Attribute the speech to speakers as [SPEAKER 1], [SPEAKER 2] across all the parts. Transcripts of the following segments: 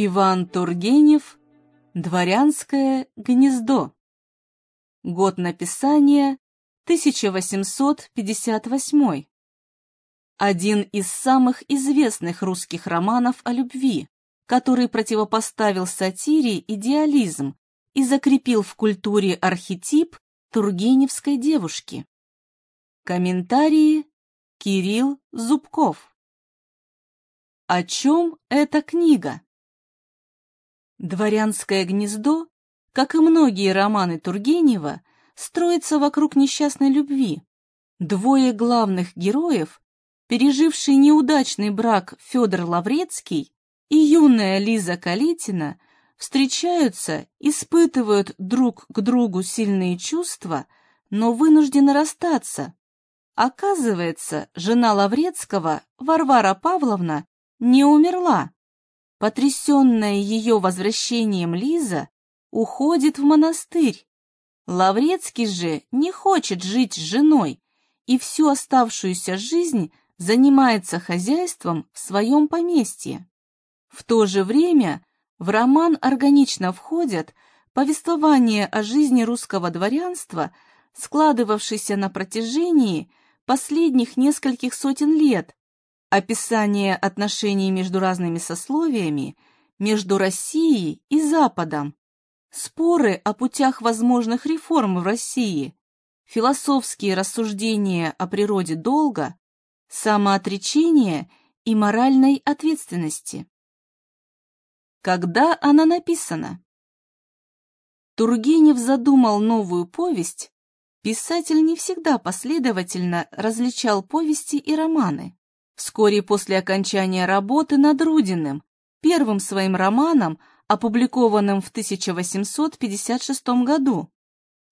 [SPEAKER 1] Иван Тургенев «Дворянское гнездо». Год написания 1858. Один из самых известных русских романов о любви, который противопоставил сатире идеализм и закрепил в культуре архетип тургеневской девушки. Комментарии Кирилл Зубков. О чем эта книга? «Дворянское гнездо», как и многие романы Тургенева, строится вокруг несчастной любви. Двое главных героев, переживший неудачный брак Федор Лаврецкий и юная Лиза Калитина, встречаются, испытывают друг к другу сильные чувства, но вынуждены расстаться. Оказывается, жена Лаврецкого, Варвара Павловна, не умерла, Потрясенная ее возвращением Лиза уходит в монастырь. Лаврецкий же не хочет жить с женой и всю оставшуюся жизнь занимается хозяйством в своем поместье. В то же время в роман органично входят повествования о жизни русского дворянства, складывавшейся на протяжении последних нескольких сотен лет, описание отношений между разными сословиями, между Россией и Западом, споры о путях возможных реформ в России, философские рассуждения о природе долга, самоотречение и моральной ответственности. Когда она написана? Тургенев задумал новую повесть, писатель не всегда последовательно различал повести и романы. Вскоре после окончания работы над Рудиным, первым своим романом, опубликованным в 1856 году,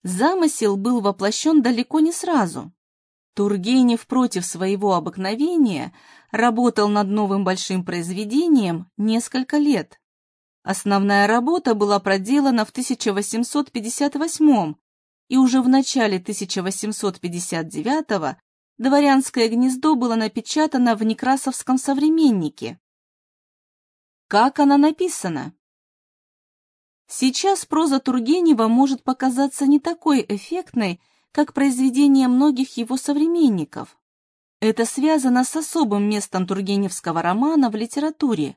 [SPEAKER 1] замысел был воплощен далеко не сразу. Тургенев против своего обыкновения работал над новым большим произведением несколько лет. Основная работа была проделана в 1858 и уже в начале 1859 дворянское гнездо было напечатано в Некрасовском современнике. Как она написана? Сейчас проза Тургенева может показаться не такой эффектной, как произведения многих его современников. Это связано с особым местом тургеневского романа в литературе.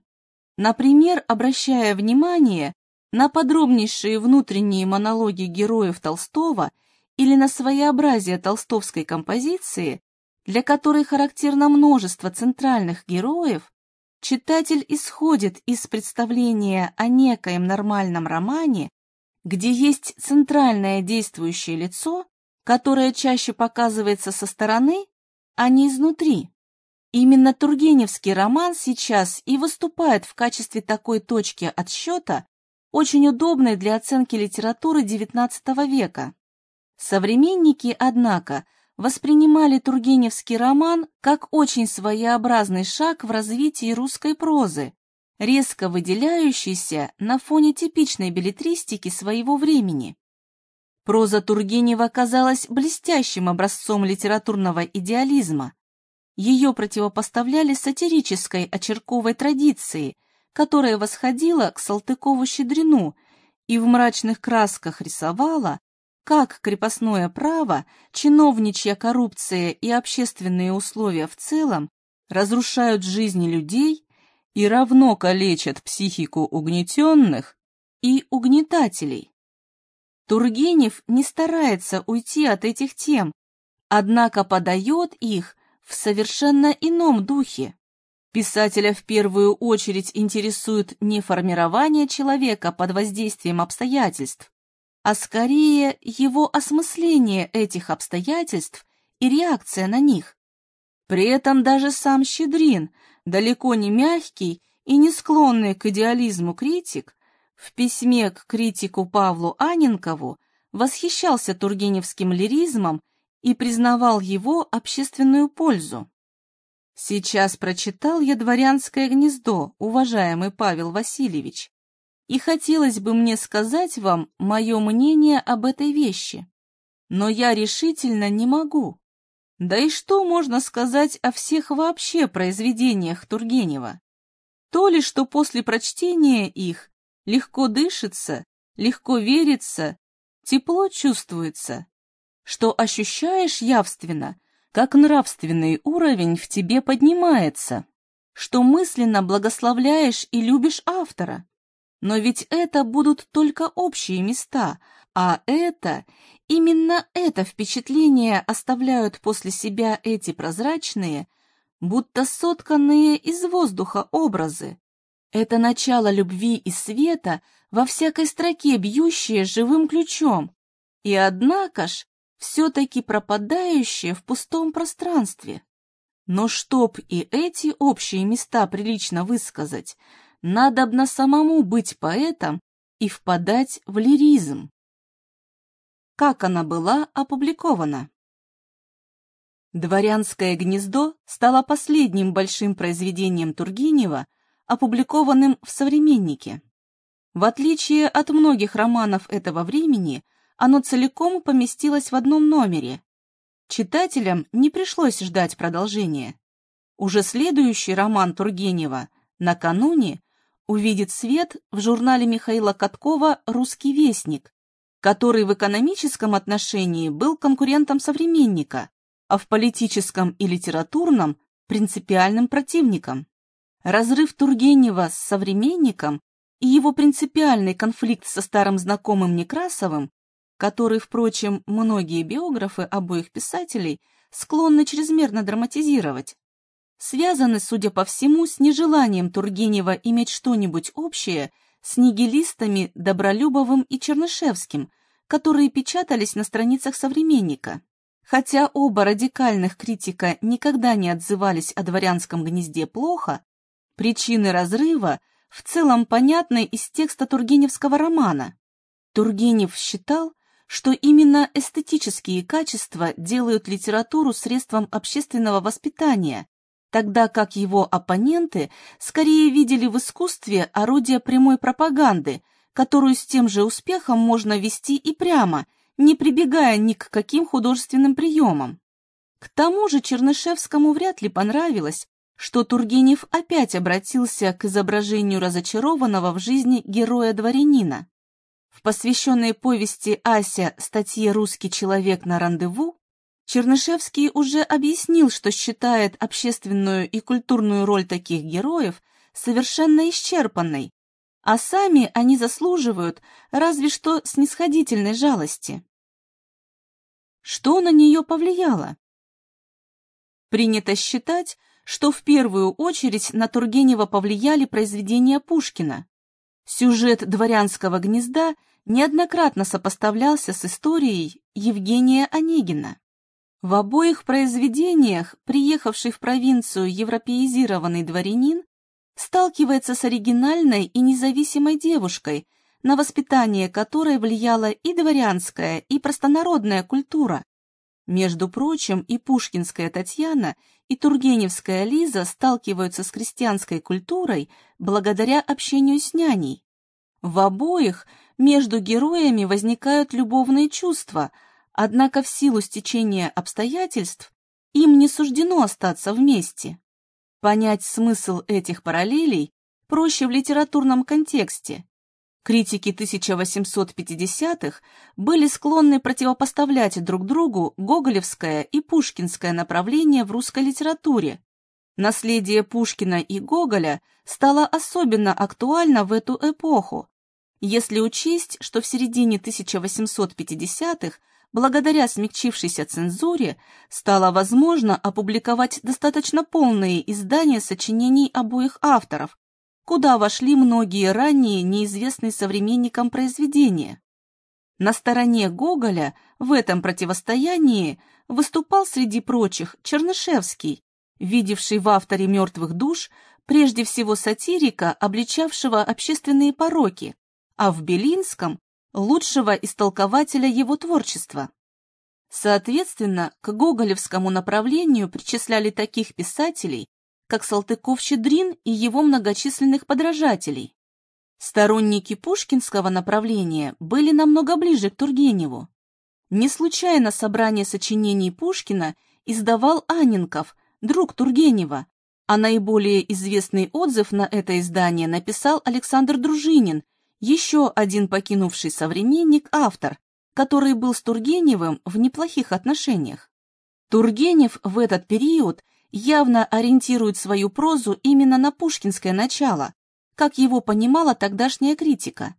[SPEAKER 1] Например, обращая внимание на подробнейшие внутренние монологи героев Толстого или на своеобразие толстовской композиции, для которой характерно множество центральных героев, читатель исходит из представления о некоем нормальном романе, где есть центральное действующее лицо, которое чаще показывается со стороны, а не изнутри. Именно Тургеневский роман сейчас и выступает в качестве такой точки отсчета, очень удобной для оценки литературы XIX века. Современники, однако, воспринимали Тургеневский роман как очень своеобразный шаг в развитии русской прозы, резко выделяющийся на фоне типичной билетристики своего времени. Проза Тургенева казалась блестящим образцом литературного идеализма. Ее противопоставляли сатирической очерковой традиции, которая восходила к Салтыкову-Щедрину и в мрачных красках рисовала как крепостное право, чиновничья коррупция и общественные условия в целом разрушают жизни людей и равно калечат психику угнетенных и угнетателей. Тургенев не старается уйти от этих тем, однако подает их в совершенно ином духе. Писателя в первую очередь интересует не формирование человека под воздействием обстоятельств, а скорее его осмысление этих обстоятельств и реакция на них. При этом даже сам Щедрин, далеко не мягкий и не склонный к идеализму критик, в письме к критику Павлу Аненкову восхищался тургеневским лиризмом и признавал его общественную пользу. Сейчас прочитал я «Дворянское гнездо», уважаемый Павел Васильевич, и хотелось бы мне сказать вам мое мнение об этой вещи. Но я решительно не могу. Да и что можно сказать о всех вообще произведениях Тургенева? То ли, что после прочтения их легко дышится, легко верится, тепло чувствуется, что ощущаешь явственно, как нравственный уровень в тебе поднимается, что мысленно благословляешь и любишь автора. Но ведь это будут только общие места, а это, именно это впечатление оставляют после себя эти прозрачные, будто сотканные из воздуха образы. Это начало любви и света во всякой строке, бьющее живым ключом, и однако ж все-таки пропадающее в пустом пространстве. Но чтоб и эти общие места прилично высказать, надобно самому быть поэтом и впадать в лиризм. Как она была опубликована? «Дворянское гнездо» стало последним большим произведением Тургенева, опубликованным в «Современнике». В отличие от многих романов этого времени, оно целиком поместилось в одном номере. Читателям не пришлось ждать продолжения. Уже следующий роман Тургенева «Накануне» увидит свет в журнале Михаила Каткова «Русский вестник», который в экономическом отношении был конкурентом современника, а в политическом и литературном – принципиальным противником. Разрыв Тургенева с современником и его принципиальный конфликт со старым знакомым Некрасовым, который, впрочем, многие биографы обоих писателей склонны чрезмерно драматизировать, связаны, судя по всему, с нежеланием Тургенева иметь что-нибудь общее с нигилистами Добролюбовым и Чернышевским, которые печатались на страницах «Современника». Хотя оба радикальных критика никогда не отзывались о дворянском гнезде плохо, причины разрыва в целом понятны из текста Тургеневского романа. Тургенев считал, что именно эстетические качества делают литературу средством общественного воспитания, тогда как его оппоненты скорее видели в искусстве орудие прямой пропаганды, которую с тем же успехом можно вести и прямо – не прибегая ни к каким художественным приемам. К тому же Чернышевскому вряд ли понравилось, что Тургенев опять обратился к изображению разочарованного в жизни героя-дворянина. В посвященной повести Ася статье «Русский человек на рандеву» Чернышевский уже объяснил, что считает общественную и культурную роль таких героев совершенно исчерпанной, а сами они заслуживают разве что снисходительной жалости. Что на нее повлияло? Принято считать, что в первую очередь на Тургенева повлияли произведения Пушкина. Сюжет «Дворянского гнезда» неоднократно сопоставлялся с историей Евгения Онегина. В обоих произведениях приехавший в провинцию европеизированный дворянин сталкивается с оригинальной и независимой девушкой – на воспитание которой влияла и дворянская, и простонародная культура. Между прочим, и пушкинская Татьяна, и тургеневская Лиза сталкиваются с крестьянской культурой благодаря общению с няней. В обоих между героями возникают любовные чувства, однако в силу стечения обстоятельств им не суждено остаться вместе. Понять смысл этих параллелей проще в литературном контексте. Критики 1850-х были склонны противопоставлять друг другу гоголевское и пушкинское направление в русской литературе. Наследие Пушкина и Гоголя стало особенно актуально в эту эпоху, если учесть, что в середине 1850-х благодаря смягчившейся цензуре стало возможно опубликовать достаточно полные издания сочинений обоих авторов, куда вошли многие ранее неизвестные современникам произведения. На стороне Гоголя в этом противостоянии выступал среди прочих Чернышевский, видевший в авторе «Мертвых душ» прежде всего сатирика, обличавшего общественные пороки, а в Белинском – лучшего истолкователя его творчества. Соответственно, к гоголевскому направлению причисляли таких писателей, как Салтыков-Щедрин и его многочисленных подражателей. Сторонники пушкинского направления были намного ближе к Тургеневу. Не случайно собрание сочинений Пушкина издавал Анинков, друг Тургенева, а наиболее известный отзыв на это издание написал Александр Дружинин, еще один покинувший современник-автор, который был с Тургеневым в неплохих отношениях. Тургенев в этот период явно ориентирует свою прозу именно на пушкинское начало, как его понимала тогдашняя критика.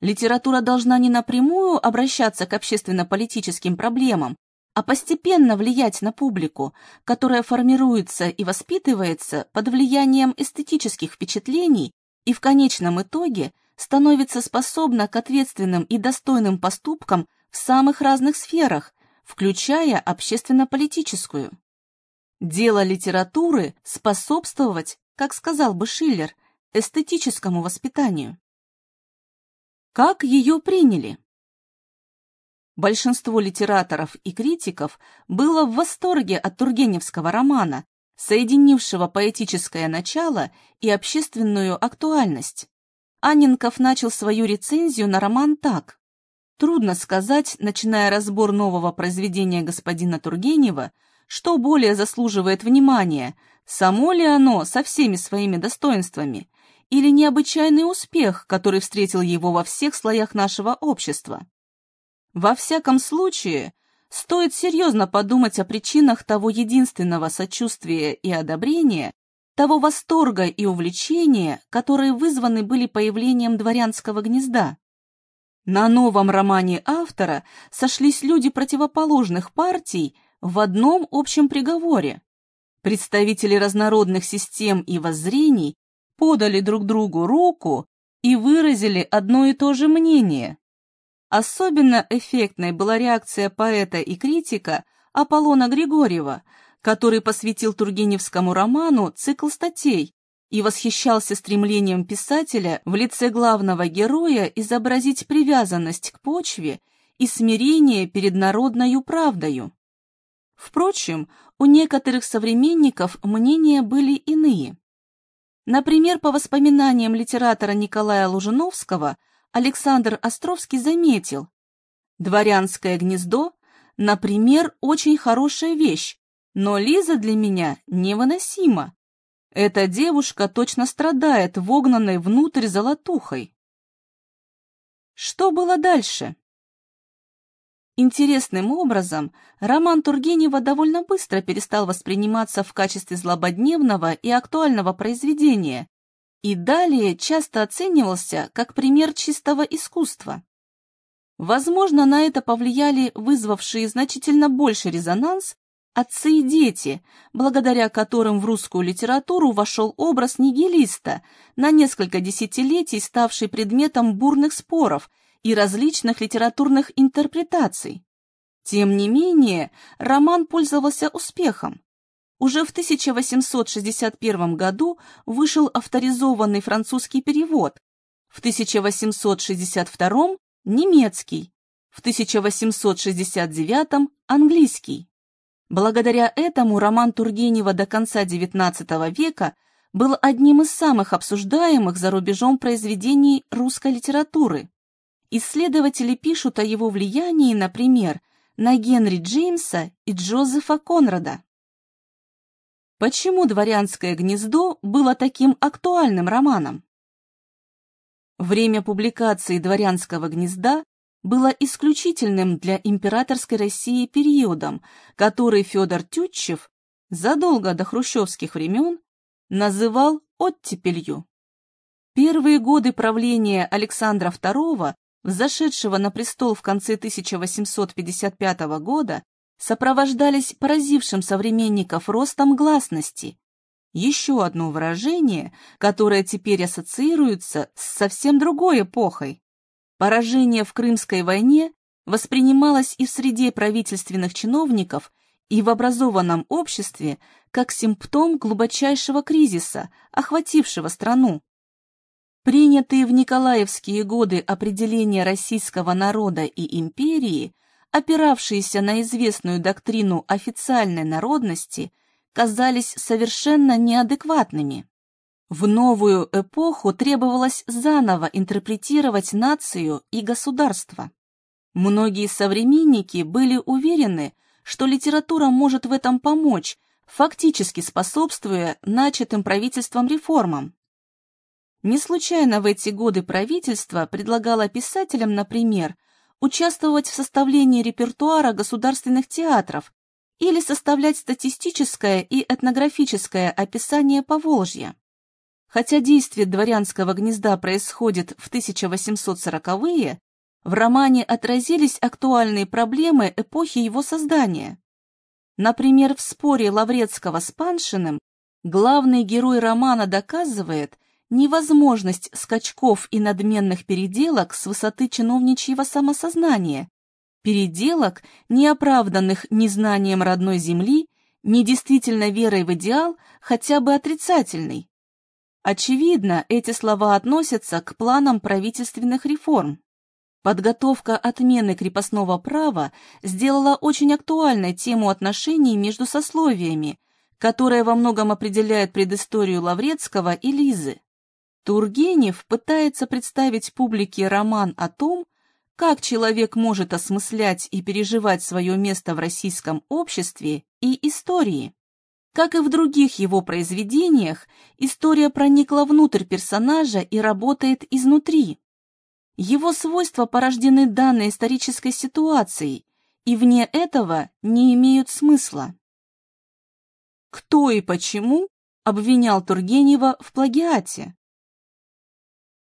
[SPEAKER 1] Литература должна не напрямую обращаться к общественно-политическим проблемам, а постепенно влиять на публику, которая формируется и воспитывается под влиянием эстетических впечатлений и в конечном итоге становится способна к ответственным и достойным поступкам в самых разных сферах, включая общественно-политическую. Дело литературы – способствовать, как сказал бы Шиллер, эстетическому воспитанию. Как ее приняли? Большинство литераторов и критиков было в восторге от Тургеневского романа, соединившего поэтическое начало и общественную актуальность. Анненков начал свою рецензию на роман так. Трудно сказать, начиная разбор нового произведения господина Тургенева, что более заслуживает внимания, само ли оно со всеми своими достоинствами, или необычайный успех, который встретил его во всех слоях нашего общества. Во всяком случае, стоит серьезно подумать о причинах того единственного сочувствия и одобрения, того восторга и увлечения, которые вызваны были появлением дворянского гнезда. На новом романе автора сошлись люди противоположных партий в одном общем приговоре. Представители разнородных систем и воззрений подали друг другу руку и выразили одно и то же мнение. Особенно эффектной была реакция поэта и критика Аполлона Григорьева, который посвятил Тургеневскому роману цикл статей и восхищался стремлением писателя в лице главного героя изобразить привязанность к почве и смирение перед народною правдою. Впрочем, у некоторых современников мнения были иные. Например, по воспоминаниям литератора Николая Лужиновского – Александр Островский заметил, «Дворянское гнездо, например, очень хорошая вещь, но Лиза для меня невыносима. Эта девушка точно страдает вогнанной внутрь золотухой». Что было дальше? Интересным образом, роман Тургенева довольно быстро перестал восприниматься в качестве злободневного и актуального произведения, и далее часто оценивался как пример чистого искусства. Возможно, на это повлияли вызвавшие значительно больше резонанс отцы и дети, благодаря которым в русскую литературу вошел образ нигилиста, на несколько десятилетий ставший предметом бурных споров и различных литературных интерпретаций. Тем не менее, роман пользовался успехом. Уже в 1861 году вышел авторизованный французский перевод, в 1862 – немецкий, в 1869 – английский. Благодаря этому роман Тургенева до конца XIX века был одним из самых обсуждаемых за рубежом произведений русской литературы. Исследователи пишут о его влиянии, например, на Генри Джеймса и Джозефа Конрада. Почему «Дворянское гнездо» было таким актуальным романом? Время публикации «Дворянского гнезда» было исключительным для императорской России периодом, который Федор Тютчев задолго до хрущевских времен называл оттепелью. Первые годы правления Александра II, взошедшего на престол в конце 1855 года, сопровождались поразившим современников ростом гласности. Еще одно выражение, которое теперь ассоциируется с совсем другой эпохой. Поражение в Крымской войне воспринималось и в среде правительственных чиновников, и в образованном обществе как симптом глубочайшего кризиса, охватившего страну. Принятые в Николаевские годы определения российского народа и империи опиравшиеся на известную доктрину официальной народности, казались совершенно неадекватными. В новую эпоху требовалось заново интерпретировать нацию и государство. Многие современники были уверены, что литература может в этом помочь, фактически способствуя начатым правительством реформам. Не случайно в эти годы правительство предлагало писателям, например, участвовать в составлении репертуара государственных театров или составлять статистическое и этнографическое описание Поволжья. Хотя действие дворянского гнезда происходит в 1840-е, в романе отразились актуальные проблемы эпохи его создания. Например, в споре Лаврецкого с Паншиным главный герой романа доказывает невозможность скачков и надменных переделок с высоты чиновничьего самосознания, переделок, не оправданных ни знанием родной земли, ни действительно верой в идеал, хотя бы отрицательный. Очевидно, эти слова относятся к планам правительственных реформ. Подготовка отмены крепостного права сделала очень актуальной тему отношений между сословиями, которая во многом определяет предысторию Лаврецкого и Лизы. Тургенев пытается представить публике роман о том, как человек может осмыслять и переживать свое место в российском обществе и истории. Как и в других его произведениях, история проникла внутрь персонажа и работает изнутри. Его свойства порождены данной исторической ситуацией, и вне этого не имеют смысла. Кто и почему обвинял Тургенева в плагиате?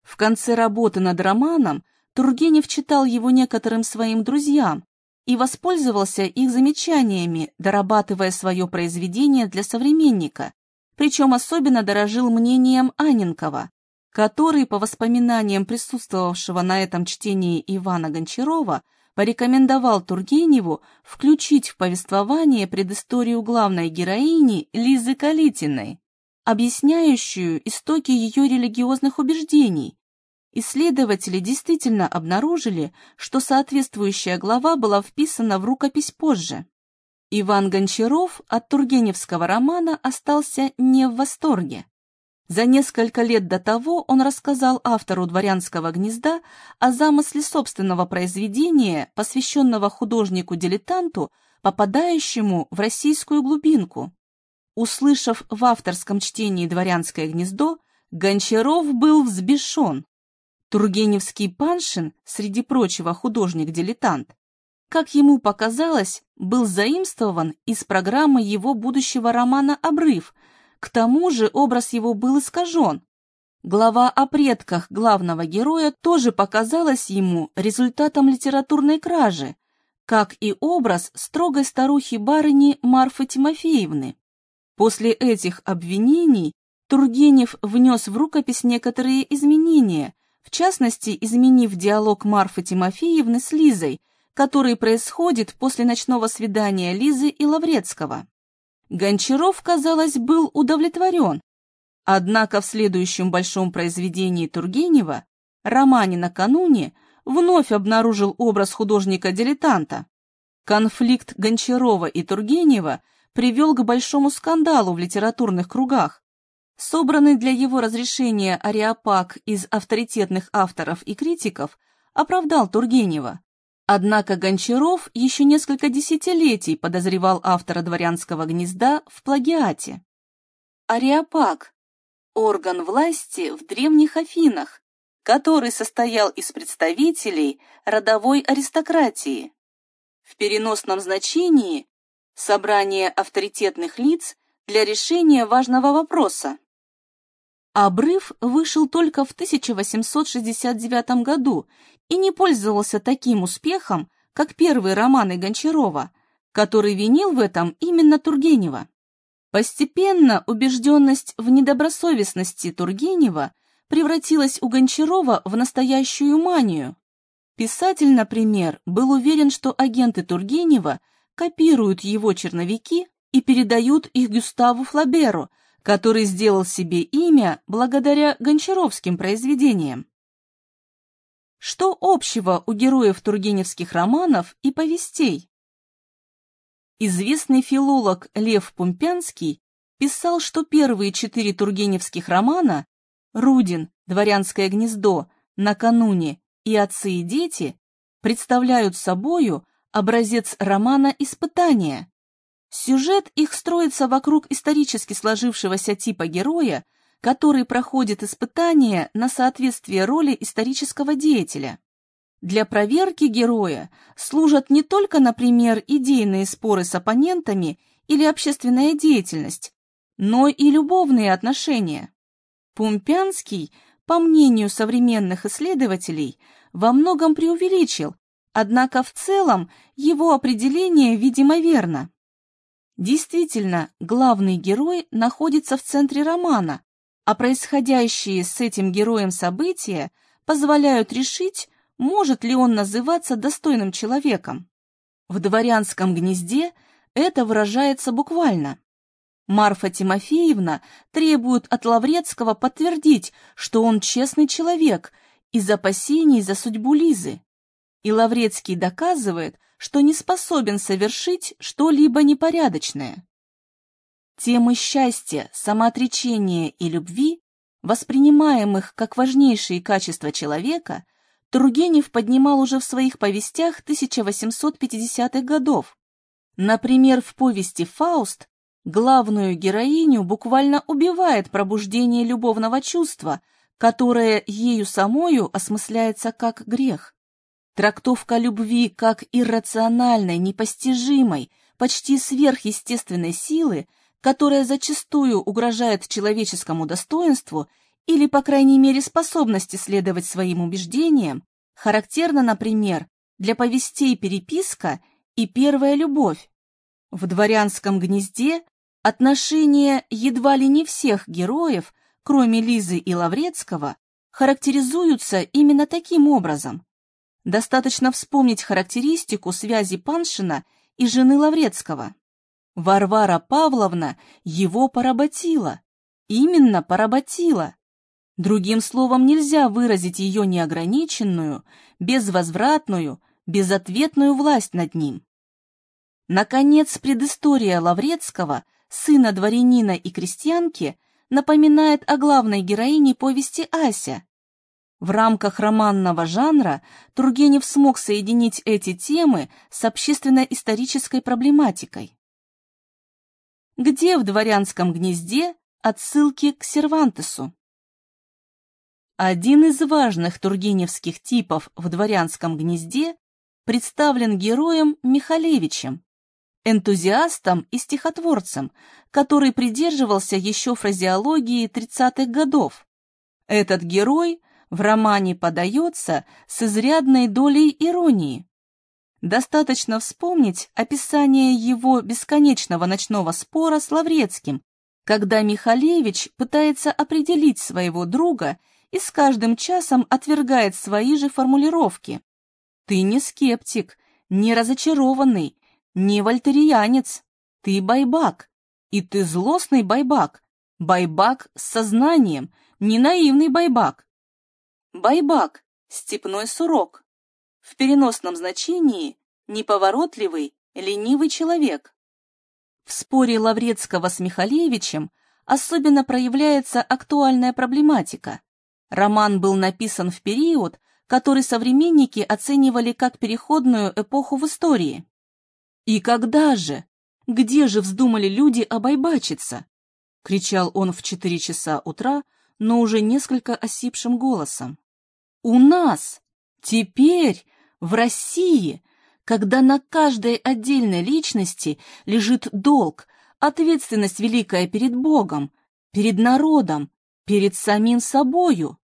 [SPEAKER 1] В конце работы над романом Тургенев читал его некоторым своим друзьям, и воспользовался их замечаниями, дорабатывая свое произведение для современника, причем особенно дорожил мнением Аненкова, который, по воспоминаниям присутствовавшего на этом чтении Ивана Гончарова, порекомендовал Тургеневу включить в повествование предысторию главной героини Лизы Калитиной, объясняющую истоки ее религиозных убеждений, Исследователи действительно обнаружили, что соответствующая глава была вписана в рукопись позже. Иван Гончаров от Тургеневского романа остался не в восторге. За несколько лет до того он рассказал автору «Дворянского гнезда» о замысле собственного произведения, посвященного художнику-дилетанту, попадающему в российскую глубинку. Услышав в авторском чтении «Дворянское гнездо», Гончаров был взбешен. Тургеневский Паншин, среди прочего художник-дилетант, как ему показалось, был заимствован из программы его будущего романа «Обрыв», к тому же образ его был искажен. Глава о предках главного героя тоже показалась ему результатом литературной кражи, как и образ строгой старухи-барыни Марфы Тимофеевны. После этих обвинений Тургенев внес в рукопись некоторые изменения, в частности, изменив диалог Марфы Тимофеевны с Лизой, который происходит после ночного свидания Лизы и Лаврецкого. Гончаров, казалось, был удовлетворен, однако в следующем большом произведении Тургенева, романе «Накануне», вновь обнаружил образ художника-дилетанта. Конфликт Гончарова и Тургенева привел к большому скандалу в литературных кругах, Собранный для его разрешения ариапак из авторитетных авторов и критиков оправдал Тургенева. Однако Гончаров еще несколько десятилетий подозревал автора «Дворянского гнезда» в плагиате. Ариапак – орган власти в древних Афинах, который состоял из представителей родовой аристократии. В переносном значении – собрание авторитетных лиц для решения важного вопроса. Обрыв вышел только в 1869 году и не пользовался таким успехом, как первые романы Гончарова, который винил в этом именно Тургенева. Постепенно убежденность в недобросовестности Тургенева превратилась у Гончарова в настоящую манию. Писатель, например, был уверен, что агенты Тургенева копируют его черновики и передают их Гюставу Флаберу, который сделал себе имя благодаря гончаровским произведениям. Что общего у героев тургеневских романов и повестей? Известный филолог Лев Пумпянский писал, что первые четыре тургеневских романа «Рудин», «Дворянское гнездо», «Накануне» и «Отцы и дети» представляют собою образец романа «Испытания», Сюжет их строится вокруг исторически сложившегося типа героя, который проходит испытания на соответствие роли исторического деятеля. Для проверки героя служат не только, например, идейные споры с оппонентами или общественная деятельность, но и любовные отношения. Пумпянский, по мнению современных исследователей, во многом преувеличил, однако в целом его определение, видимо, верно. Действительно, главный герой находится в центре романа, а происходящие с этим героем события позволяют решить, может ли он называться достойным человеком. В дворянском гнезде это выражается буквально. Марфа Тимофеевна требует от Лаврецкого подтвердить, что он честный человек, из опасений за судьбу Лизы. И Лаврецкий доказывает, что не способен совершить что-либо непорядочное. Темы счастья, самоотречения и любви, воспринимаемых как важнейшие качества человека, Тургенев поднимал уже в своих повестях 1850-х годов. Например, в повести «Фауст» главную героиню буквально убивает пробуждение любовного чувства, которое ею самою осмысляется как грех. Трактовка любви как иррациональной, непостижимой, почти сверхъестественной силы, которая зачастую угрожает человеческому достоинству или, по крайней мере, способности следовать своим убеждениям, характерно, например, для повестей «Переписка» и «Первая любовь». В «Дворянском гнезде» отношения едва ли не всех героев, кроме Лизы и Лаврецкого, характеризуются именно таким образом. Достаточно вспомнить характеристику связи Паншина и жены Лаврецкого. Варвара Павловна его поработила. Именно поработила. Другим словом, нельзя выразить ее неограниченную, безвозвратную, безответную власть над ним. Наконец, предыстория Лаврецкого, сына дворянина и крестьянки, напоминает о главной героине повести Ася. В рамках романного жанра Тургенев смог соединить эти темы с общественно-исторической проблематикой. Где в дворянском гнезде отсылки к Сервантесу? Один из важных тургеневских типов в дворянском гнезде представлен героем Михалевичем, энтузиастом и стихотворцем, который придерживался еще фразеологии 30-х годов. Этот герой в романе подается с изрядной долей иронии. Достаточно вспомнить описание его бесконечного ночного спора с Лаврецким, когда Михалевич пытается определить своего друга и с каждым часом отвергает свои же формулировки. Ты не скептик, не разочарованный, не вольтерианец, ты байбак, и ты злостный байбак, байбак с сознанием, не наивный байбак. Байбак – степной сурок. В переносном значении – неповоротливый, ленивый человек. В споре Лаврецкого с Михалевичем особенно проявляется актуальная проблематика. Роман был написан в период, который современники оценивали как переходную эпоху в истории. «И когда же? Где же вздумали люди обойбачиться?» — кричал он в четыре часа утра, но уже несколько осипшим голосом. «У нас! Теперь! В России!» когда на каждой отдельной личности лежит долг, ответственность великая перед Богом, перед народом, перед самим собою.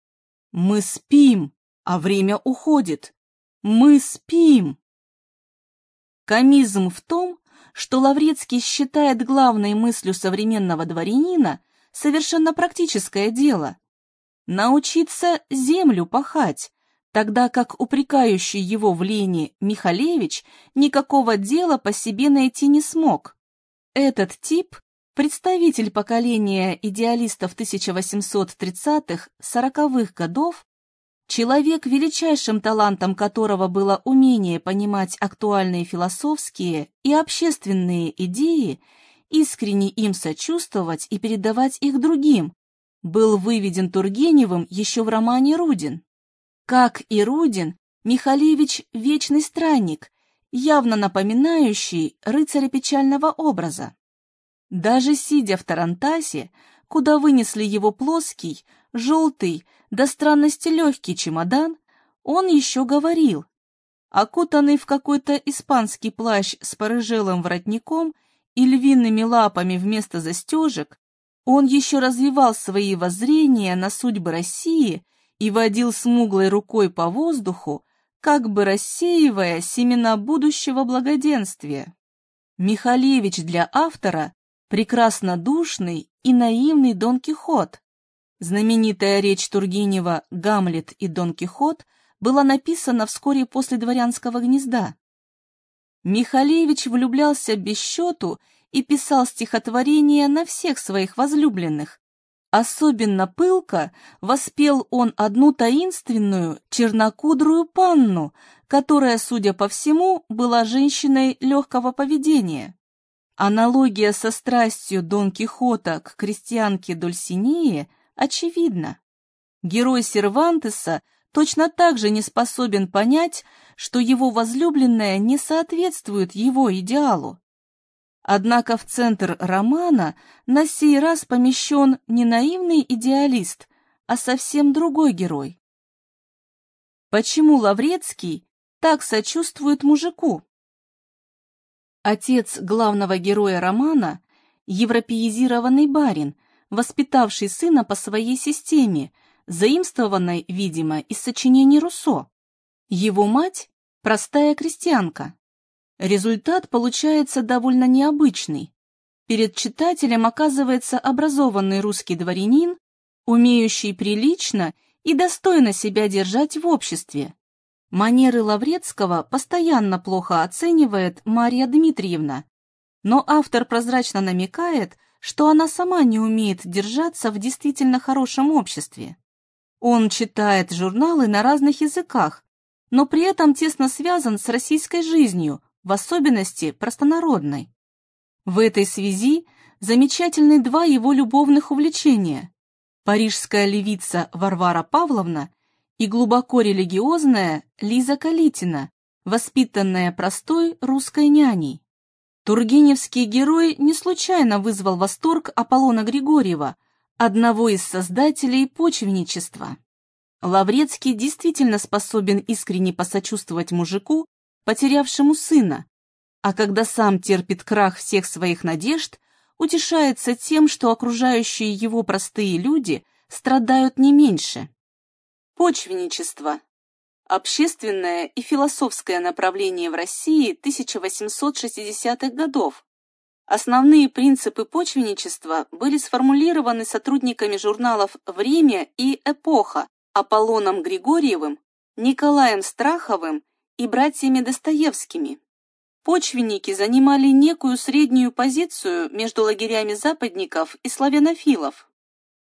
[SPEAKER 1] Мы спим, а время уходит. Мы спим. Комизм в том, что Лаврецкий считает главной мыслью современного дворянина совершенно практическое дело – научиться землю пахать, тогда как упрекающий его в лени Михалевич никакого дела по себе найти не смог. Этот тип Представитель поколения идеалистов 1830-40-х годов, человек, величайшим талантом которого было умение понимать актуальные философские и общественные идеи, искренне им сочувствовать и передавать их другим, был выведен Тургеневым еще в романе «Рудин». Как и Рудин, Михалевич – вечный странник, явно напоминающий рыцаря печального образа. Даже сидя в Тарантасе, куда вынесли его плоский, желтый, до странности легкий чемодан, он еще говорил. Окутанный в какой-то испанский плащ с порыжелым воротником и львиными лапами вместо застежек, он еще развивал свои воззрения на судьбы России и водил смуглой рукой по воздуху, как бы рассеивая семена будущего благоденствия. Михалевич для автора прекрасно душный и наивный Дон Кихот. Знаменитая речь Тургенева «Гамлет и Дон Кихот» была написана вскоре после «Дворянского гнезда». Михалевич влюблялся без счету и писал стихотворения на всех своих возлюбленных. Особенно пылко воспел он одну таинственную чернокудрую панну, которая, судя по всему, была женщиной легкого поведения. Аналогия со страстью Дон Кихота к крестьянке Дульсинее очевидна. Герой Сервантеса точно так же не способен понять, что его возлюбленная не соответствует его идеалу. Однако в центр романа на сей раз помещен не наивный идеалист, а совсем другой герой. Почему Лаврецкий так сочувствует мужику? Отец главного героя романа – европеизированный барин, воспитавший сына по своей системе, заимствованной, видимо, из сочинений Руссо. Его мать – простая крестьянка. Результат получается довольно необычный. Перед читателем оказывается образованный русский дворянин, умеющий прилично и достойно себя держать в обществе. Манеры Лаврецкого постоянно плохо оценивает Мария Дмитриевна, но автор прозрачно намекает, что она сама не умеет держаться в действительно хорошем обществе. Он читает журналы на разных языках, но при этом тесно связан с российской жизнью, в особенности простонародной. В этой связи замечательны два его любовных увлечения. Парижская левица Варвара Павловна и глубоко религиозная Лиза Калитина, воспитанная простой русской няней. Тургеневский герой не случайно вызвал восторг Аполлона Григорьева, одного из создателей почвенничества. Лаврецкий действительно способен искренне посочувствовать мужику, потерявшему сына, а когда сам терпит крах всех своих надежд, утешается тем, что окружающие его простые люди страдают не меньше. Почвенничество. Общественное и философское направление в России 1860-х годов. Основные принципы почвенничества были сформулированы сотрудниками журналов «Время» и «Эпоха» Аполлоном Григорьевым, Николаем Страховым и братьями Достоевскими. Почвенники занимали некую среднюю позицию между лагерями западников и славянофилов.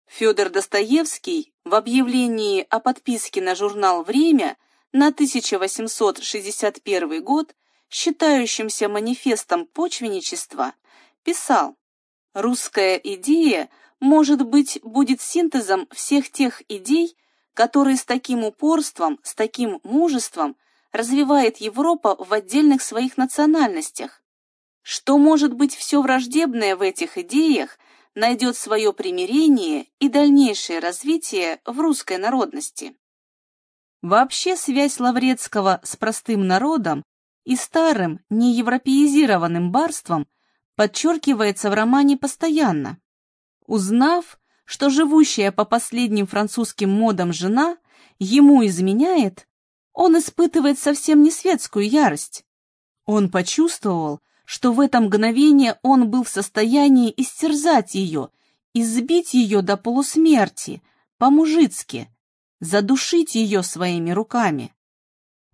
[SPEAKER 1] Федор Достоевский в объявлении о подписке на журнал «Время» на 1861 год, считающимся манифестом почвенничества, писал «Русская идея, может быть, будет синтезом всех тех идей, которые с таким упорством, с таким мужеством развивает Европа в отдельных своих национальностях. Что может быть все враждебное в этих идеях – найдет свое примирение и дальнейшее развитие в русской народности. Вообще связь Лаврецкого с простым народом и старым, неевропеизированным барством подчеркивается в романе постоянно. Узнав, что живущая по последним французским модам жена ему изменяет, он испытывает совсем не светскую ярость. Он почувствовал, что в это мгновение он был в состоянии истерзать ее, избить ее до полусмерти, по-мужицки, задушить ее своими руками.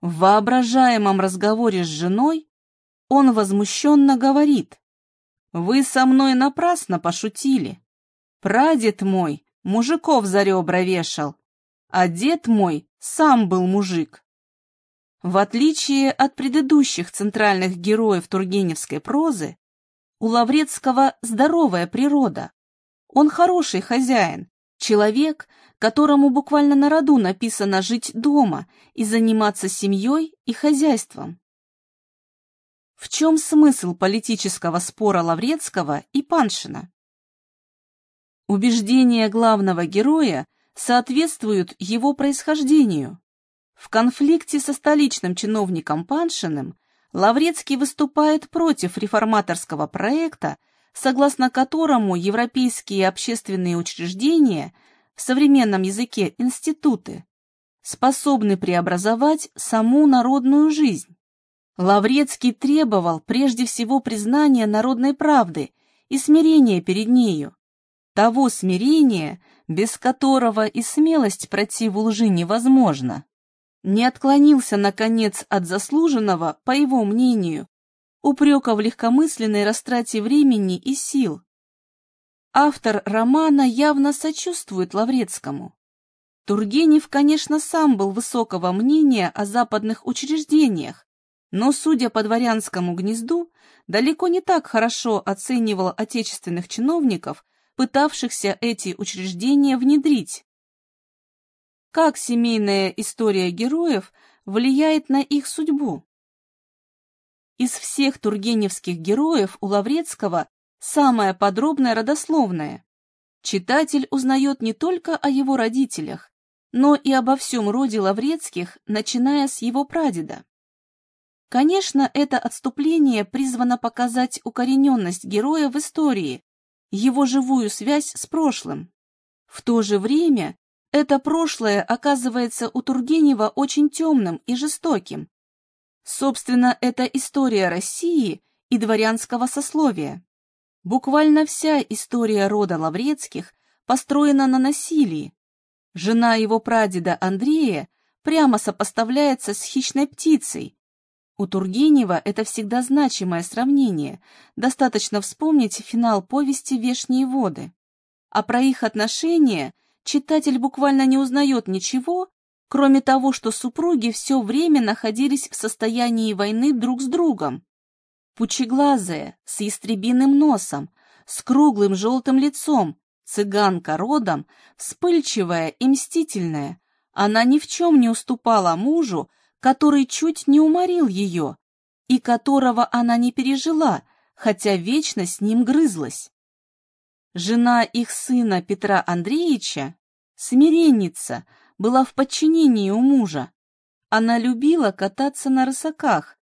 [SPEAKER 1] В воображаемом разговоре с женой он возмущенно говорит, «Вы со мной напрасно пошутили. Прадед мой мужиков за ребра вешал, а дед мой сам был мужик. В отличие от предыдущих центральных героев тургеневской прозы, у Лаврецкого здоровая природа. Он хороший хозяин, человек, которому буквально на роду написано жить дома и заниматься семьей и хозяйством. В чем смысл политического спора Лаврецкого и Паншина? Убеждения главного героя соответствуют его происхождению. В конфликте со столичным чиновником Паншиным Лаврецкий выступает против реформаторского проекта, согласно которому европейские общественные учреждения, в современном языке институты, способны преобразовать саму народную жизнь. Лаврецкий требовал прежде всего признания народной правды и смирения перед нею, того смирения, без которого и смелость пройти в лжи невозможна не отклонился, наконец, от заслуженного, по его мнению, упрека в легкомысленной растрате времени и сил. Автор романа явно сочувствует Лаврецкому. Тургенев, конечно, сам был высокого мнения о западных учреждениях, но, судя по дворянскому гнезду, далеко не так хорошо оценивал отечественных чиновников, пытавшихся эти учреждения внедрить как семейная история героев влияет на их судьбу. Из всех тургеневских героев у Лаврецкого самая подробная родословная. Читатель узнает не только о его родителях, но и обо всем роде Лаврецких, начиная с его прадеда. Конечно, это отступление призвано показать укорененность героя в истории, его живую связь с прошлым. В то же время это прошлое оказывается у Тургенева очень темным и жестоким. Собственно, это история России и дворянского сословия. Буквально вся история рода Лаврецких построена на насилии. Жена его прадеда Андрея прямо сопоставляется с хищной птицей. У Тургенева это всегда значимое сравнение, достаточно вспомнить финал повести «Вешние воды». А про их отношения – читатель буквально не узнает ничего, кроме того, что супруги все время находились в состоянии войны друг с другом. Пучеглазая, с ястребиным носом, с круглым желтым лицом, цыганка родом, вспыльчивая и мстительная, она ни в чем не уступала мужу, который чуть не уморил ее, и которого она не пережила, хотя вечно с ним грызлась. Жена их сына Петра Андреевича, смиренница, была в подчинении у мужа. Она любила кататься на рысаках,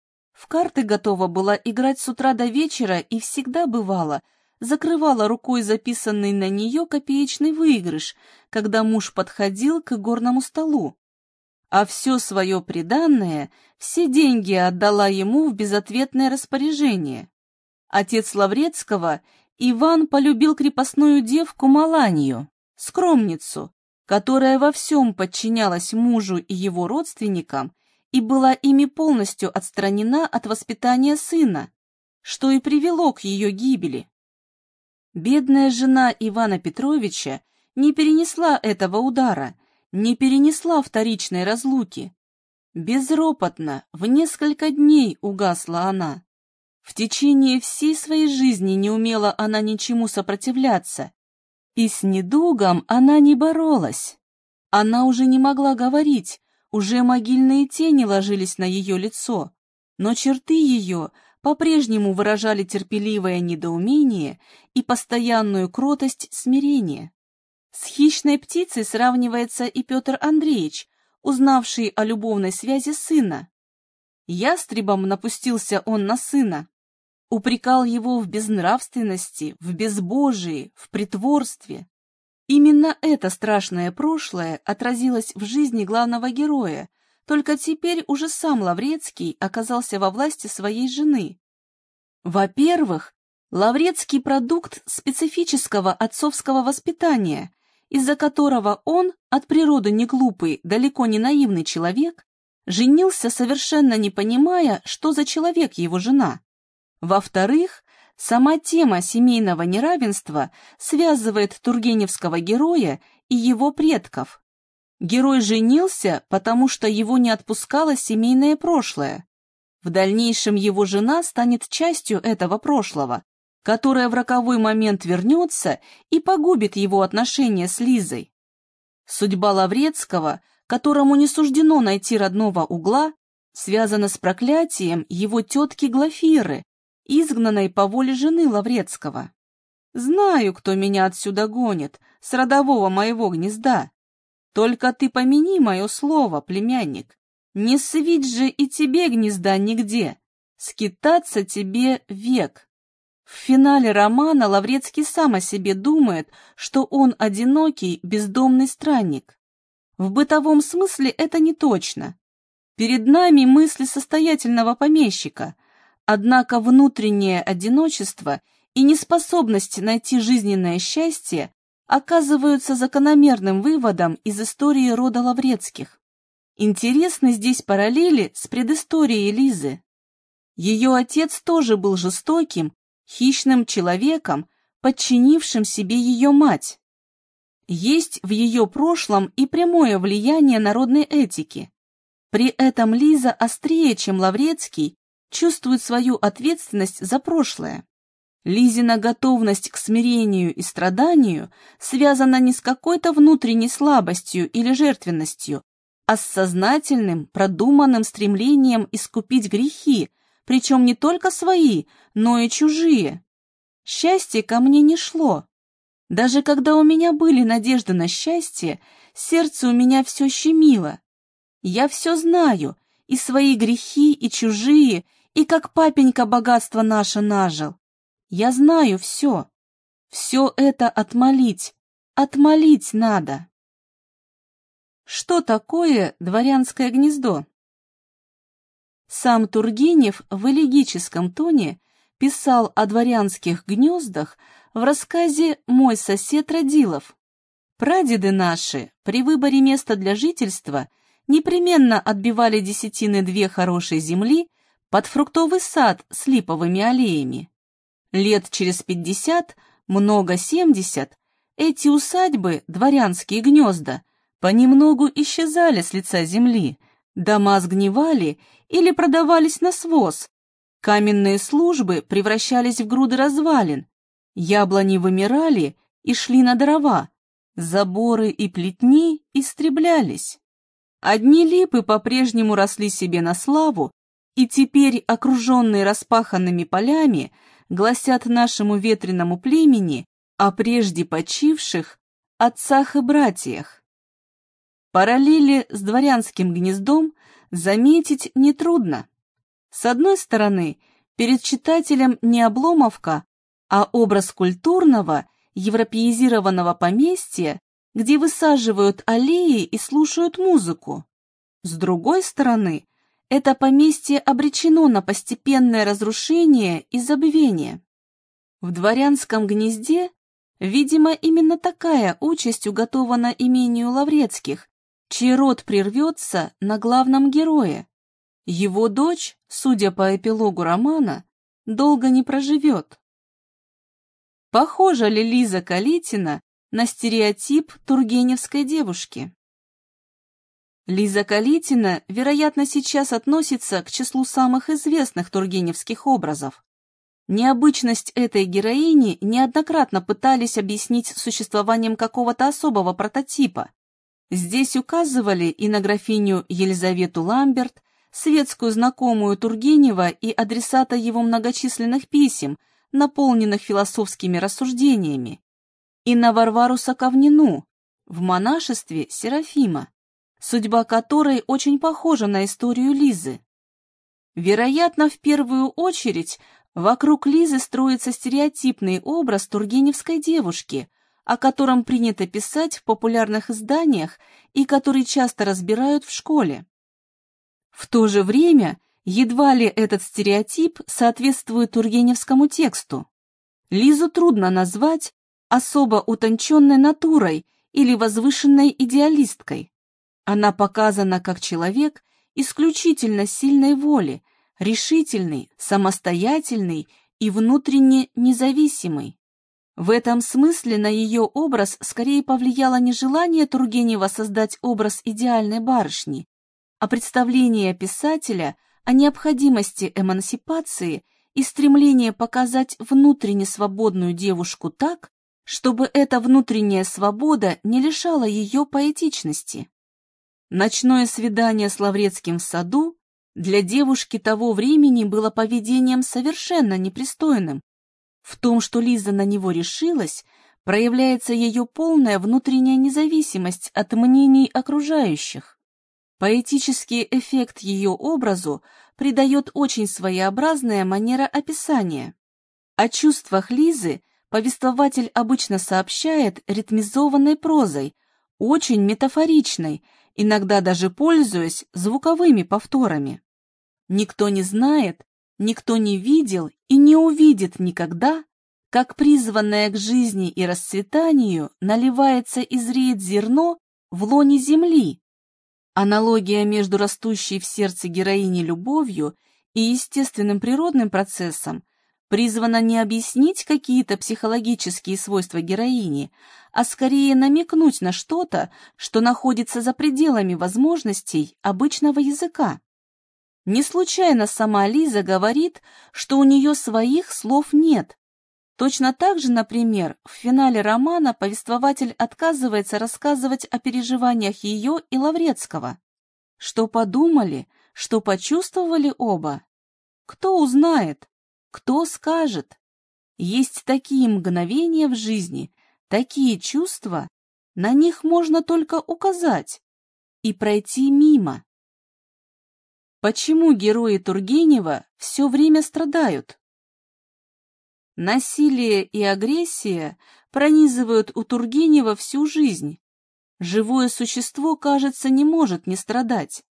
[SPEAKER 1] в карты готова была играть с утра до вечера и всегда бывала, закрывала рукой записанный на нее копеечный выигрыш, когда муж подходил к горному столу. А все свое приданное, все деньги отдала ему в безответное распоряжение. Отец Лаврецкого Иван полюбил крепостную девку Маланию, скромницу, которая во всем подчинялась мужу и его родственникам и была ими полностью отстранена от воспитания сына, что и привело к ее гибели. Бедная жена Ивана Петровича не перенесла этого удара, не перенесла вторичной разлуки. Безропотно, в несколько дней угасла она. В течение всей своей жизни не умела она ничему сопротивляться. И с недугом она не боролась. Она уже не могла говорить, уже могильные тени ложились на ее лицо, но черты ее по-прежнему выражали терпеливое недоумение и постоянную кротость смирения. С хищной птицей сравнивается и Петр Андреевич, узнавший о любовной связи сына. Ястребом напустился он на сына, упрекал его в безнравственности, в безбожии, в притворстве. Именно это страшное прошлое отразилось в жизни главного героя, только теперь уже сам Лаврецкий оказался во власти своей жены. Во-первых, Лаврецкий продукт специфического отцовского воспитания, из-за которого он, от природы не глупый, далеко не наивный человек, женился совершенно не понимая, что за человек его жена. Во-вторых, сама тема семейного неравенства связывает Тургеневского героя и его предков. Герой женился, потому что его не отпускало семейное прошлое. В дальнейшем его жена станет частью этого прошлого, которое в роковой момент вернется и погубит его отношения с Лизой. Судьба Лаврецкого, которому не суждено найти родного угла, связано с проклятием его тетки Глафиры, изгнанной по воле жены Лаврецкого. Знаю, кто меня отсюда гонит, с родового моего гнезда. Только ты помяни мое слово, племянник. Не свить же и тебе гнезда нигде, скитаться тебе век. В финале романа Лаврецкий сам о себе думает, что он одинокий, бездомный странник. В бытовом смысле это не точно. Перед нами мысли состоятельного помещика, однако внутреннее одиночество и неспособность найти жизненное счастье оказываются закономерным выводом из истории рода Лаврецких. Интересны здесь параллели с предысторией Лизы. Ее отец тоже был жестоким, хищным человеком, подчинившим себе ее мать. Есть в ее прошлом и прямое влияние народной этики. При этом Лиза острее, чем Лаврецкий, чувствует свою ответственность за прошлое. Лизина готовность к смирению и страданию связана не с какой-то внутренней слабостью или жертвенностью, а с сознательным, продуманным стремлением искупить грехи, причем не только свои, но и чужие. Счастье ко мне не шло. Даже когда у меня были надежды на счастье, сердце у меня все щемило. Я все знаю, и свои грехи, и чужие, и как папенька богатство наше нажил. Я знаю все. Все это отмолить, отмолить надо. Что такое дворянское гнездо? Сам Тургенев в элегическом тоне писал о дворянских гнездах в рассказе «Мой сосед Родилов». Прадеды наши при выборе места для жительства непременно отбивали десятины две хорошей земли под фруктовый сад с липовыми аллеями. Лет через пятьдесят, много семьдесят, эти усадьбы, дворянские гнезда, понемногу исчезали с лица земли, дома сгнивали или продавались на своз, каменные службы превращались в груды развалин, яблони вымирали и шли на дрова, заборы и плетни истреблялись. Одни липы по-прежнему росли себе на славу, и теперь, окруженные распаханными полями, гласят нашему ветреному племени о прежде почивших отцах и братьях. Параллели с дворянским гнездом заметить нетрудно. С одной стороны, перед читателем не обломовка, а образ культурного, европеизированного поместья, где высаживают аллеи и слушают музыку. С другой стороны, это поместье обречено на постепенное разрушение и забвение. В дворянском гнезде, видимо, именно такая участь уготована имению Лаврецких, чей род прервется на главном герое. Его дочь, судя по эпилогу романа, долго не проживет. Похожа ли Лиза Калитина на стереотип тургеневской девушки? Лиза Калитина, вероятно, сейчас относится к числу самых известных тургеневских образов. Необычность этой героини неоднократно пытались объяснить существованием какого-то особого прототипа. Здесь указывали и на графиню Елизавету Ламберт, светскую знакомую Тургенева и адресата его многочисленных писем, наполненных философскими рассуждениями, и на Варвару Соковнину, в монашестве Серафима судьба которой очень похожа на историю Лизы. Вероятно, в первую очередь вокруг Лизы строится стереотипный образ тургеневской девушки, о котором принято писать в популярных изданиях и который часто разбирают в школе. В то же время едва ли этот стереотип соответствует тургеневскому тексту. Лизу трудно назвать особо утонченной натурой или возвышенной идеалисткой. Она показана как человек исключительно сильной воли, решительный, самостоятельный и внутренне независимый. В этом смысле на ее образ скорее повлияло не желание Тургенева создать образ идеальной барышни, а представление писателя о необходимости эмансипации и стремление показать внутренне свободную девушку так, чтобы эта внутренняя свобода не лишала ее поэтичности. Ночное свидание с Лаврецким в саду для девушки того времени было поведением совершенно непристойным. В том, что Лиза на него решилась, проявляется ее полная внутренняя независимость от мнений окружающих. Поэтический эффект ее образу придает очень своеобразная манера описания. О чувствах Лизы повествователь обычно сообщает ритмизованной прозой, очень метафоричной, иногда даже пользуясь звуковыми повторами. Никто не знает, никто не видел и не увидит никогда, как призванное к жизни и расцветанию наливается и зреет зерно в лоне земли. Аналогия между растущей в сердце героини любовью и естественным природным процессом призвана не объяснить какие-то психологические свойства героини, а скорее намекнуть на что-то, что находится за пределами возможностей обычного языка. Не случайно сама Лиза говорит, что у нее своих слов нет. Точно так же, например, в финале романа повествователь отказывается рассказывать о переживаниях ее и Лаврецкого. Что подумали, что почувствовали оба? Кто узнает? Кто скажет? Есть такие мгновения в жизни, такие чувства, на них можно только указать и пройти мимо. Почему герои Тургенева все время страдают? Насилие и агрессия пронизывают у Тургенева всю жизнь. Живое существо, кажется, не может не страдать.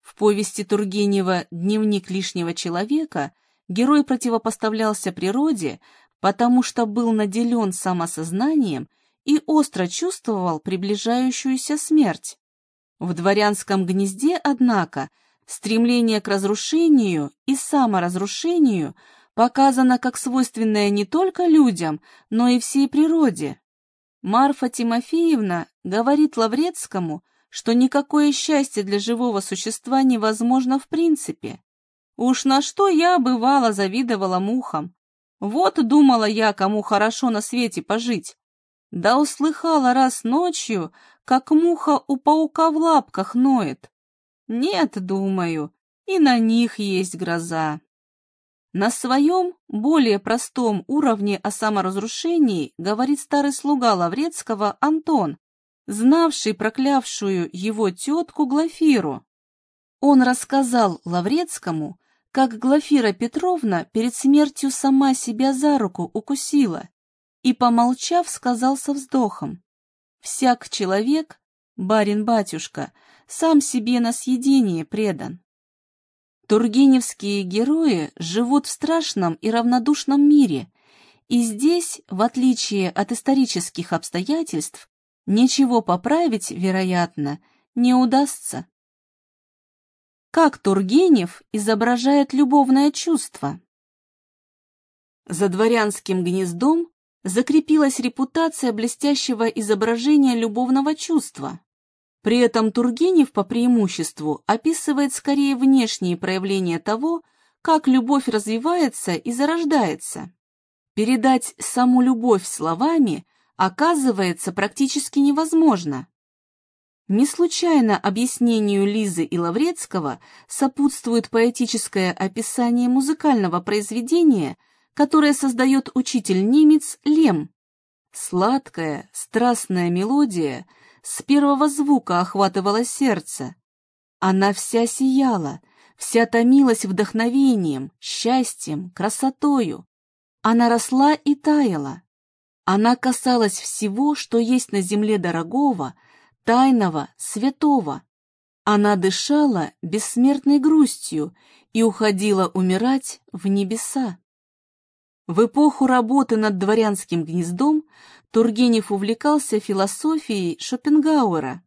[SPEAKER 1] В повести Тургенева «Дневник лишнего человека» герой противопоставлялся природе, потому что был наделен самосознанием и остро чувствовал приближающуюся смерть. В дворянском гнезде, однако, стремление к разрушению и саморазрушению показано как свойственное не только людям, но и всей природе. Марфа Тимофеевна говорит Лаврецкому, что никакое счастье для живого существа невозможно в принципе. Уж на что я, бывало, завидовала мухам. Вот думала я, кому хорошо на свете пожить. Да услыхала раз ночью, как муха у паука в лапках ноет. Нет, думаю, и на них есть гроза. На своем, более простом уровне о саморазрушении говорит старый слуга Лаврецкого Антон, знавший проклявшую его тетку Глафиру. Он рассказал Лаврецкому, как Глафира Петровна перед смертью сама себя за руку укусила и, помолчав, сказал со вздохом, «Всяк человек, барин-батюшка, сам себе на съедение предан». Тургеневские герои живут в страшном и равнодушном мире, и здесь, в отличие от исторических обстоятельств, ничего поправить, вероятно, не удастся. Как Тургенев изображает любовное чувство? За дворянским гнездом закрепилась репутация блестящего изображения любовного чувства. При этом Тургенев по преимуществу описывает скорее внешние проявления того, как любовь развивается и зарождается. Передать саму любовь словами оказывается практически невозможно. Не случайно объяснению Лизы и Лаврецкого сопутствует поэтическое описание музыкального произведения, которое создает учитель-немец Лем. Сладкая, страстная мелодия с первого звука охватывала сердце. Она вся сияла, вся томилась вдохновением, счастьем, красотою. Она росла и таяла. Она касалась всего, что есть на земле дорогого — тайного, святого. Она дышала бессмертной грустью и уходила умирать в небеса. В эпоху работы над дворянским гнездом Тургенев увлекался философией Шопенгауэра,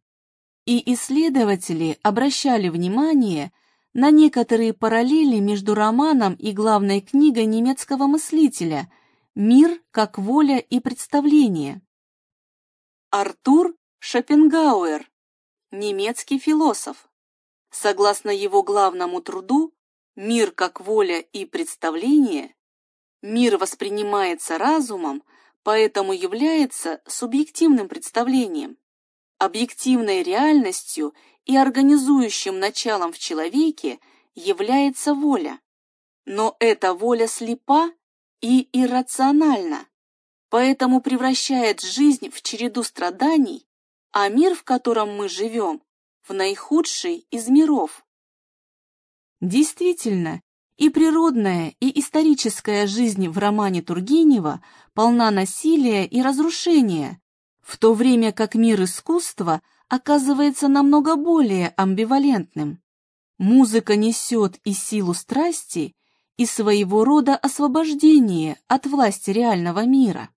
[SPEAKER 1] и исследователи обращали внимание на некоторые параллели между романом и главной книгой немецкого мыслителя «Мир как воля и представление». Артур Шопенгауэр, немецкий философ. Согласно его главному труду «Мир как воля и представление», мир воспринимается разумом, поэтому является субъективным представлением, объективной реальностью и организующим началом в человеке является воля. Но эта воля слепа и иррациональна, поэтому превращает жизнь в череду страданий, а мир, в котором мы живем, в наихудший из миров. Действительно, и природная, и историческая жизнь в романе Тургенева полна насилия и разрушения, в то время как мир искусства оказывается намного более амбивалентным. Музыка несет и силу страсти, и своего рода освобождение от власти реального мира.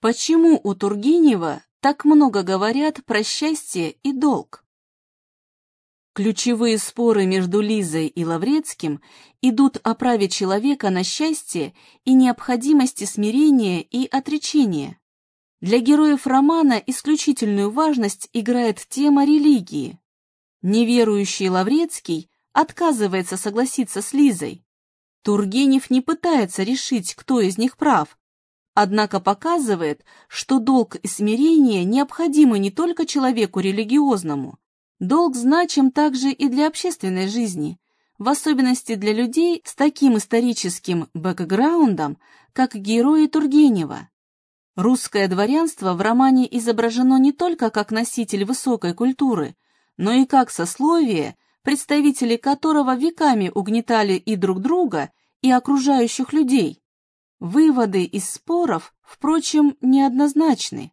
[SPEAKER 1] Почему у Тургенева так много говорят про счастье и долг? Ключевые споры между Лизой и Лаврецким идут о праве человека на счастье и необходимости смирения и отречения. Для героев романа исключительную важность играет тема религии. Неверующий Лаврецкий отказывается согласиться с Лизой. Тургенев не пытается решить, кто из них прав, однако показывает, что долг и смирение необходимы не только человеку религиозному, Долг значим также и для общественной жизни, в особенности для людей с таким историческим бэкграундом, как герои Тургенева. Русское дворянство в романе изображено не только как носитель высокой культуры, но и как сословие, представители которого веками угнетали и друг друга, и окружающих людей. Выводы из споров, впрочем, неоднозначны.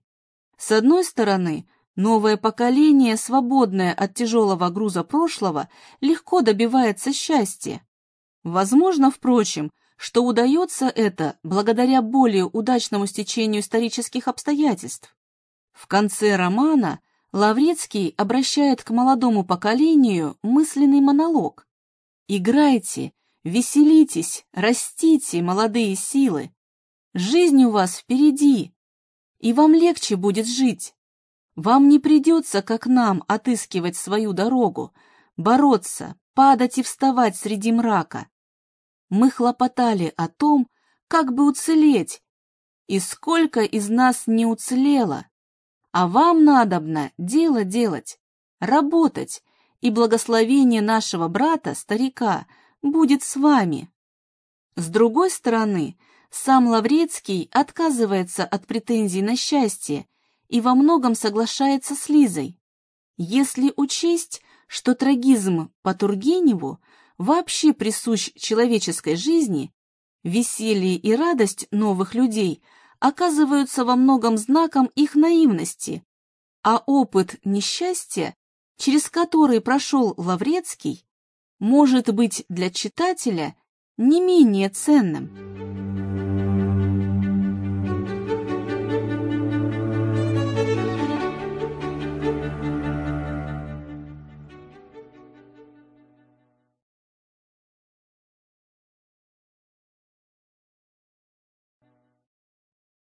[SPEAKER 1] С одной стороны, Новое поколение, свободное от тяжелого груза прошлого, легко добивается счастья. Возможно, впрочем, что удается это благодаря более удачному стечению исторических обстоятельств. В конце романа Лаврецкий обращает к молодому поколению мысленный монолог. «Играйте, веселитесь, растите, молодые силы. Жизнь у вас впереди, и вам легче будет жить. Вам не придется, как нам, отыскивать свою дорогу, бороться, падать и вставать среди мрака. Мы хлопотали о том, как бы уцелеть, и сколько из нас не уцелело. А вам надобно дело делать, работать, и благословение нашего брата, старика, будет с вами. С другой стороны, сам Лаврецкий отказывается от претензий на счастье и во многом соглашается с Лизой. Если учесть, что трагизм по Тургеневу вообще присущ человеческой жизни, веселье и радость новых людей оказываются во многом знаком их наивности, а опыт несчастья, через который прошел Лаврецкий, может быть для читателя не менее ценным.